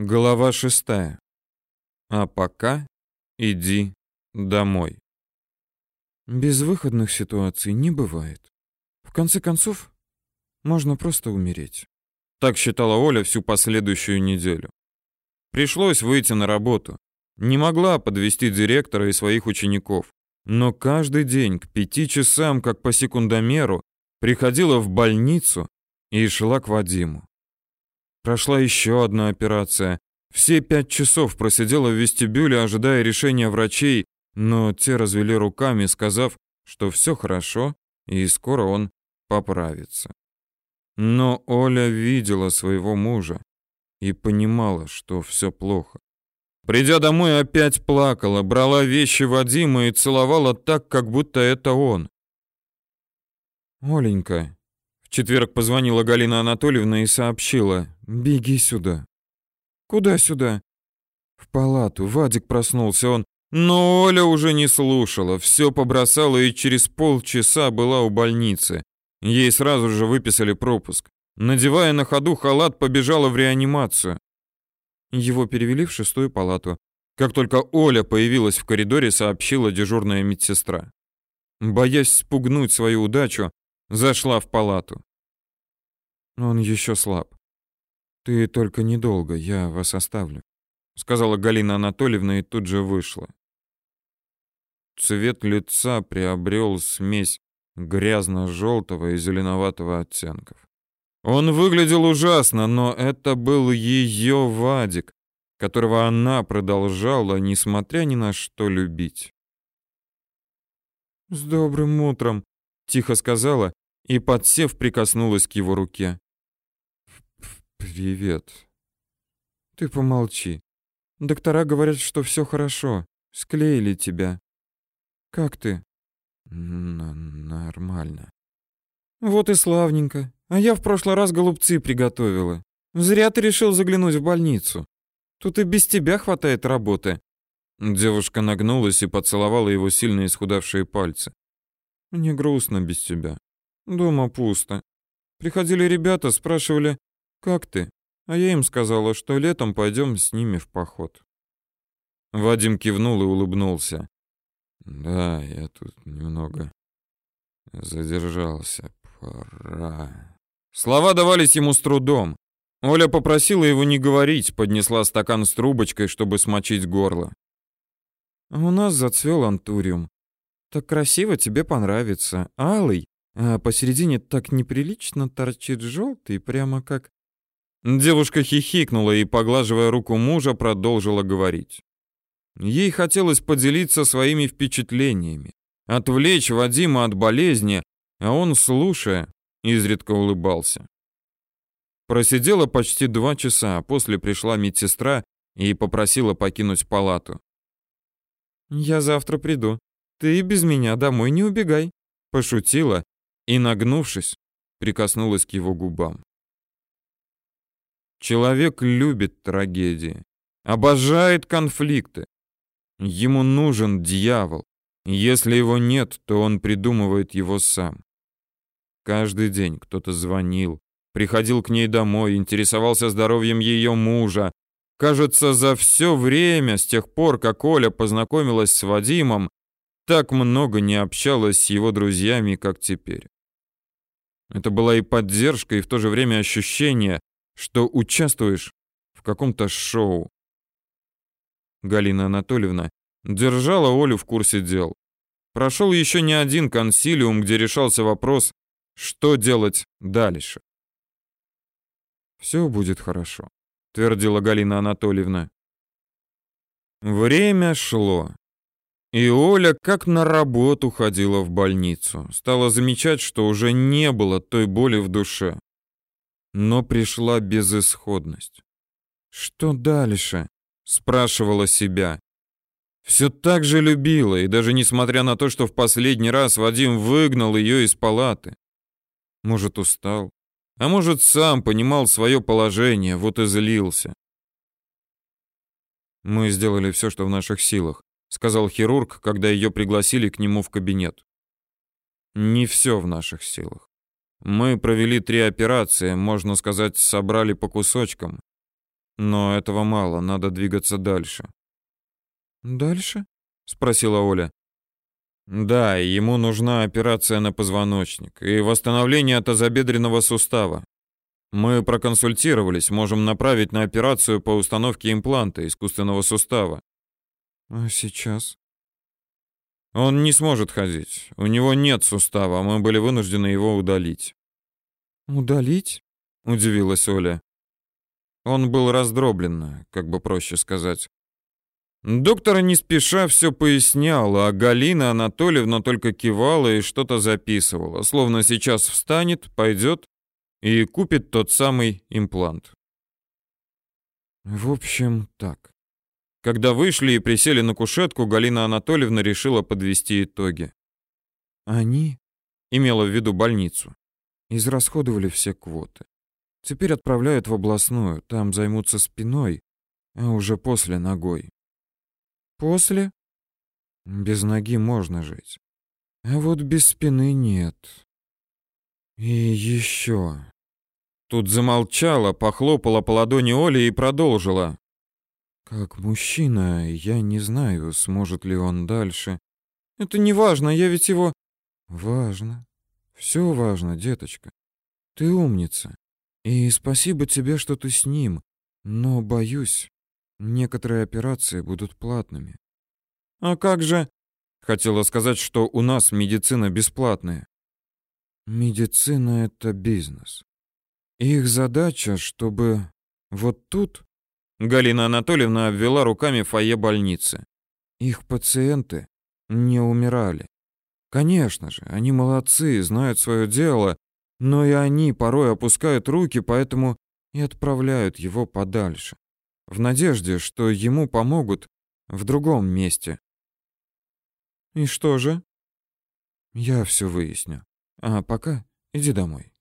Глава шестая. А пока иди домой. Безвыходных ситуаций не бывает. В конце концов, можно просто умереть. Так считала Оля всю последующую неделю. Пришлось выйти на работу. Не могла подвести директора и своих учеников. Но каждый день к пяти часам, как по секундомеру, приходила в больницу и шла к Вадиму. Прошла еще одна операция. Все пять часов просидела в вестибюле, ожидая решения врачей, но те развели руками, сказав, что все хорошо и скоро он поправится. Но Оля видела своего мужа и понимала, что все плохо. Придя домой, опять плакала, брала вещи Вадима и целовала так, как будто это он. «Оленька», в четверг позвонила Галина Анатольевна и сообщила, «Беги сюда». «Куда сюда?» «В палату. Вадик проснулся, он...» Но Оля уже не слушала, все побросала и через полчаса была у больницы. Ей сразу же выписали пропуск. Надевая на ходу халат, побежала в реанимацию. Его перевели в шестую палату. Как только Оля появилась в коридоре, сообщила дежурная медсестра. Боясь спугнуть свою удачу, зашла в палату. Он еще слаб. Ты только недолго, я вас оставлю, сказала Галина Анатольевна и тут же вышла. Цвет лица приобрел смесь грязно-желтого и зеленоватого оттенков. Он выглядел ужасно, но это был ее Вадик, которого она продолжала, несмотря ни на что, любить. «С добрым утром», — тихо сказала и, подсев, прикоснулась к его руке. «Привет». «Ты помолчи. Доктора говорят, что все хорошо. Склеили тебя. Как ты?» Н «Нормально». «Вот и славненько. А я в прошлый раз голубцы приготовила. Зря ты решил заглянуть в больницу. Тут и без тебя хватает работы». Девушка нагнулась и поцеловала его сильно исхудавшие пальцы. «Мне грустно без тебя. Дома пусто. Приходили ребята, спрашивали, как ты? А я им сказала, что летом пойдем с ними в поход. Вадим кивнул и улыбнулся. Да, я тут немного задержался. Пора. Слова давались ему с трудом. Оля попросила его не говорить, поднесла стакан с трубочкой, чтобы смочить горло. А у нас зацвел антуриум. Так красиво, тебе понравится. Алый, а посередине так неприлично торчит желтый, прямо как Девушка хихикнула и, поглаживая руку мужа, продолжила говорить. Ей хотелось поделиться своими впечатлениями, отвлечь Вадима от болезни, а он, слушая, изредка улыбался. Просидела почти два часа, а после пришла медсестра и попросила покинуть палату. «Я завтра приду. Ты без меня домой не убегай», — пошутила и, нагнувшись, прикоснулась к его губам. Человек любит трагедии, обожает конфликты. Ему нужен дьявол. Если его нет, то он придумывает его сам. Каждый день кто-то звонил, приходил к ней домой, интересовался здоровьем ее мужа. Кажется, за все время, с тех пор, как Оля познакомилась с Вадимом, так много не общалась с его друзьями, как теперь. Это была и поддержка, и в то же время ощущение, что участвуешь в каком-то шоу. Галина Анатольевна держала Олю в курсе дел. Прошел еще не один консилиум, где решался вопрос, что делать дальше. «Все будет хорошо», — твердила Галина Анатольевна. Время шло. И Оля как на работу ходила в больницу. Стала замечать, что уже не было той боли в душе но пришла безысходность. Что дальше? спрашивала себя. Все так же любила, и даже несмотря на то, что в последний раз Вадим выгнал ее из палаты. Может, устал, а может, сам понимал свое положение, вот и злился. Мы сделали все, что в наших силах, сказал хирург, когда ее пригласили к нему в кабинет. Не все в наших силах. Мы провели три операции, можно сказать, собрали по кусочкам. Но этого мало, надо двигаться дальше. Дальше? спросила Оля. Да, ему нужна операция на позвоночник и восстановление тазобедренного сустава. Мы проконсультировались, можем направить на операцию по установке импланта искусственного сустава. А сейчас? Он не сможет ходить. У него нет сустава, мы были вынуждены его удалить. Удалить? удивилась Оля. Он был раздроблен, как бы проще сказать. Доктор не спеша все пояснял, а Галина Анатольевна только кивала и что-то записывала, словно сейчас встанет, пойдет и купит тот самый имплант. В общем, так. Когда вышли и присели на кушетку, Галина Анатольевна решила подвести итоги. Они, имела в виду больницу, израсходовали все квоты. Теперь отправляют в областную, там займутся спиной, а уже после ногой. После? Без ноги можно жить. А вот без спины нет. И еще. Тут замолчала, похлопала по ладони Оли и продолжила. Как мужчина, я не знаю, сможет ли он дальше. Это не важно, я ведь его... Важно. Все важно, деточка. Ты умница. И спасибо тебе, что ты с ним. Но, боюсь, некоторые операции будут платными. А как же... Хотела сказать, что у нас медицина бесплатная. Медицина — это бизнес. Их задача, чтобы вот тут Галина Анатольевна обвела руками фойе больницы. Их пациенты не умирали. Конечно же, они молодцы, знают свое дело, но и они порой опускают руки, поэтому и отправляют его подальше, в надежде, что ему помогут в другом месте. И что же? Я все выясню. А пока иди домой.